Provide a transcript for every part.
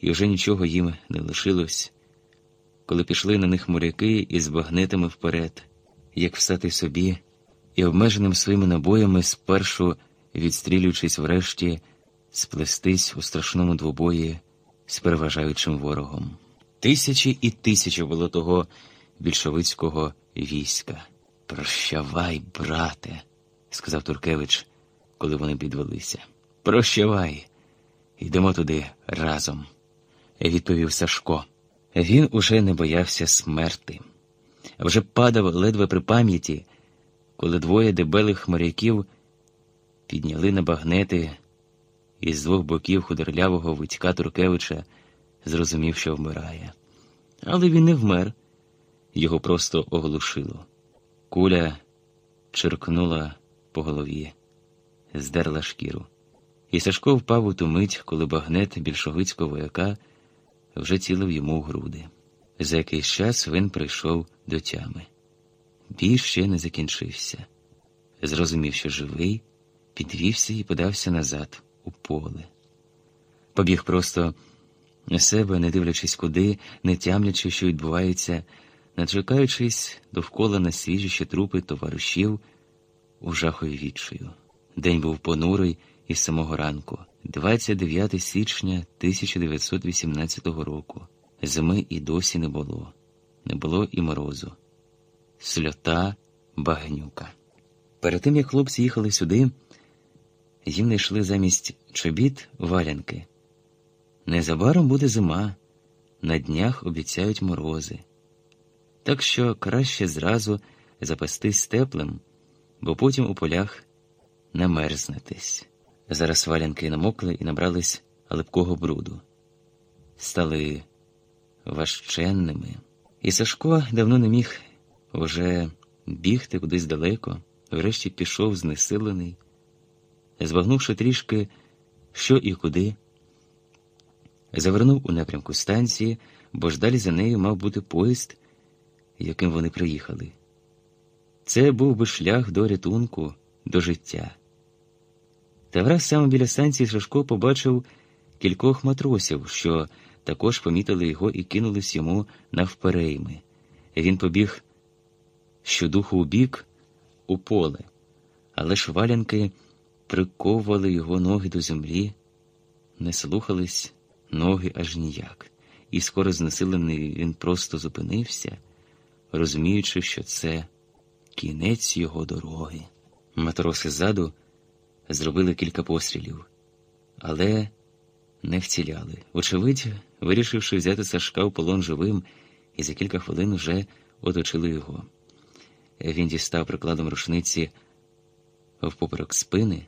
і вже нічого їм не лишилось, коли пішли на них моряки із багнетами вперед, як встати собі, і обмеженим своїми набоями спершу відстрілюючись врешті, сплестись у страшному двобої з переважаючим ворогом. Тисячі і тисячі було того більшовицького війська. Прощавай, брате, сказав Туркевич, коли вони підвелися. Прощавай, йдемо туди разом, відповів Сашко. Він уже не боявся смерти, вже падав ледве при пам'яті, коли двоє дебелих моряків підняли на багнети і з двох боків худорлявого витька Туркевича зрозумів, що вмирає. Але він не вмер, його просто оглушило. Куля черкнула по голові, здерла шкіру. І Сашко впав у ту мить, коли багнет більшовицького вояка вже цілив йому в груди. За якийсь час він прийшов до тями. Бій ще не закінчився. Зрозумів, що живий, підвівся і подався назад, у поле. Побіг просто на себе, не дивлячись куди, не тямлячи, що відбувається, наджикаючись довкола на свіжіші трупи товаришів у жахові відчаю. День був понурий із самого ранку, 29 січня 1918 року. Зими і досі не було, не було і морозу. Сльота багнюка. Перед тим, як хлопці їхали сюди, їм знайшли замість чобіт валянки. Незабаром буде зима, на днях обіцяють морози. Так що краще зразу запастись теплим, бо потім у полях намерзнетесь. Зараз валянки намокли і набрались липкого бруду, стали важченними. І Сашко давно не міг уже бігти кудись далеко, врешті пішов знесилений, збагнувши трішки, що і куди, завернув у напрямку станції, бо ж далі за нею мав бути поїзд, яким вони приїхали. Це був би шлях до рятунку, до життя. Та враз саме біля станції Сашко побачив кількох матросів, що також помітили його і кинулись йому навперейми. Він побіг щодуху у бік, у поле, але ж валянки приковували його ноги до землі, не слухались ноги аж ніяк, і скоро знесилений він просто зупинився, розуміючи, що це кінець його дороги. Матроси ззаду зробили кілька пострілів, але не вціляли. Очевидь, вирішивши взяти Сашка в полон живим, і за кілька хвилин вже оточили його. Він дістав прикладом рушниці впоперек спини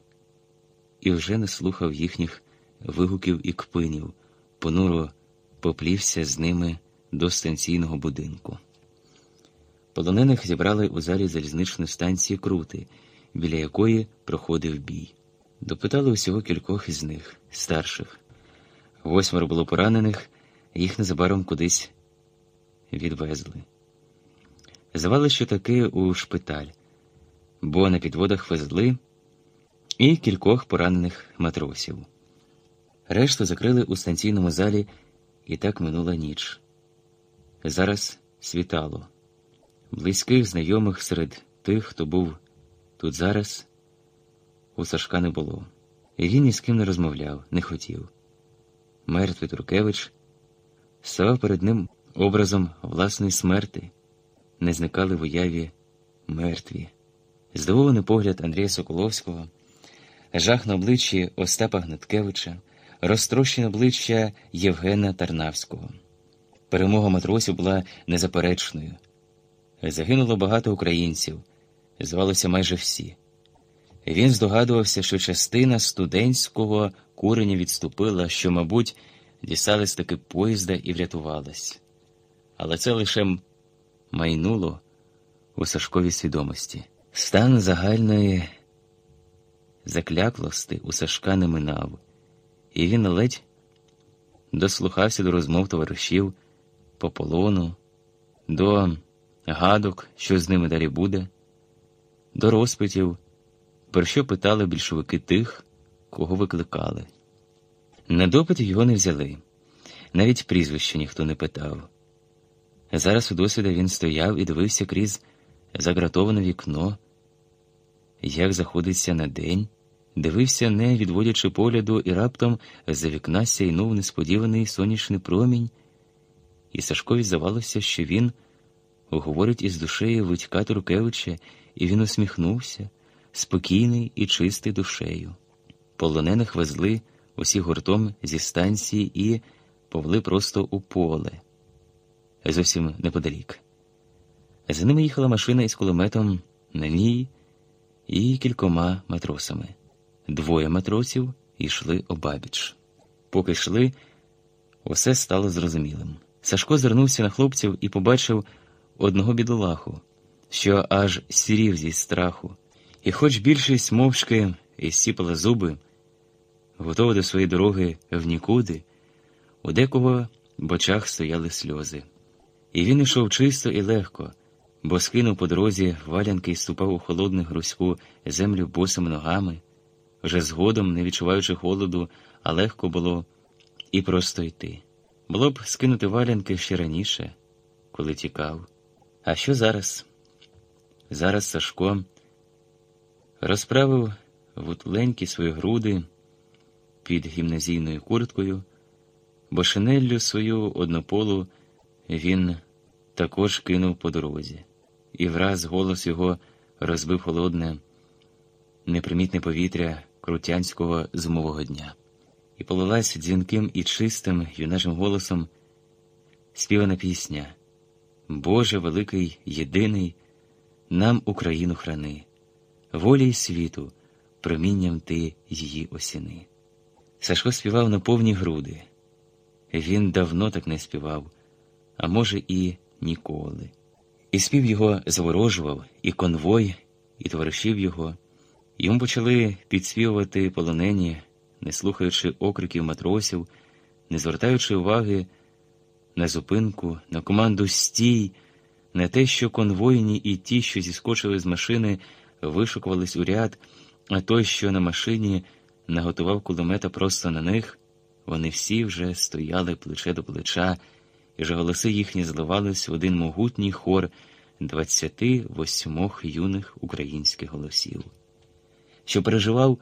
і вже не слухав їхніх вигуків і кпинів, понуро поплівся з ними до станційного будинку. Полонених зібрали у залі залізничної станції Крути, біля якої проходив бій. Допитали усього кількох із них, старших. Восьмеро було поранених, їх незабаром кудись відвезли. Звали що таки у шпиталь, бо на підводах везли і кількох поранених матросів. Решту закрили у станційному залі, і так минула ніч. Зараз світало. Близьких знайомих серед тих, хто був тут зараз, у Сашка не було. І він ні з ким не розмовляв, не хотів. Мертвий Туркевич ставав перед ним образом власної смерти, не зникали в уяві мертві. Здивований погляд Андрія Соколовського, жах на обличчі Остапа Гнаткевича, розтрощене обличчя Євгена Тарнавського. Перемога матросів була незаперечною. Загинуло багато українців, звалося майже всі. Він здогадувався, що частина студентського куреня відступила, що, мабуть, дістались таки поїзда і врятувалась. Але це лише майнуло у Сашковій свідомості. Стан загальної закляклости у Сашка не минав, і він ледь дослухався до розмов товаришів по полону, до гадок, що з ними далі буде, до розпитів, про що питали більшовики тих, кого викликали. На допит його не взяли. Навіть прізвище ніхто не питав. Зараз у досвіда він стояв і дивився крізь загратоване вікно, як заходиться на день, дивився, не відводячи погляду, і раптом за вікна сяйнув несподіваний сонячний промінь, і Сашкові здавалося, що він говорить із душею Витька Туркевича, і він усміхнувся, спокійний і чистий душею. Полонених везли усі гуртом зі станції і повели просто у поле, зовсім неподалік. За ними їхала машина із кулеметом на ній і кількома матросами. Двоє матросів йшли обабіч. Поки йшли, усе стало зрозумілим. Сашко звернувся на хлопців і побачив одного бідолаху, що аж сірів зі страху, і, хоч більшість мовчки і сіпала зуби, готова до своєї дороги в нікуди, у декого в очах стояли сльози. І він йшов чисто і легко, бо скинув по дорозі валянки і ступав у холодну грузьку землю босими ногами, вже згодом, не відчуваючи холоду, а легко було і просто йти. Було б скинути валянки ще раніше, коли тікав. А що зараз? Зараз Сашко розправив вутленькі свої груди під гімназійною курткою, бо шинеллю свою однополу він також кинув по дорозі, і враз голос його розбив холодне, непримітне повітря крутянського зимового дня, і полилась дзвінким і чистим юнажим голосом співана пісня. Боже великий, єдиний, нам Україну храни, волі й світу, промінням ти її осіни. Сашко співав на повні груди. Він давно так не співав, а може, і ніколи. І спів його заворожував, і конвой, і товаришів його. Йому почали підспівувати полонені, не слухаючи окриків матросів, не звертаючи уваги на зупинку, на команду стій, на те, що конвойні і ті, що зіскочили з машини, вишукувались у ряд, а той, що на машині наготував кулемета просто на них, вони всі вже стояли плече до плеча, і вже голоси їхні зливались в один могутній хор двадцяти восьмох юних українських голосів, що переживав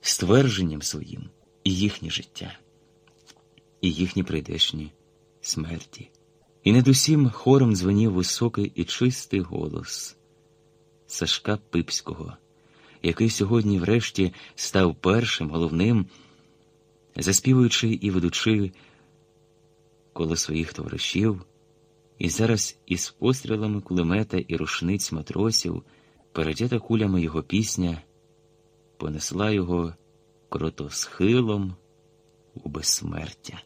ствердженням своїм і їхнє життя, і їхні прийдешні смерті. І над усім хором дзвонів високий і чистий голос Сашка Пипського, який сьогодні, врешті, став першим, головним, заспівуючи і ведучи коло своїх товаришів, і зараз із пострілами кулемета і рушниць матросів, передята кулями його пісня, понесла його кротосхилом у безсмертя.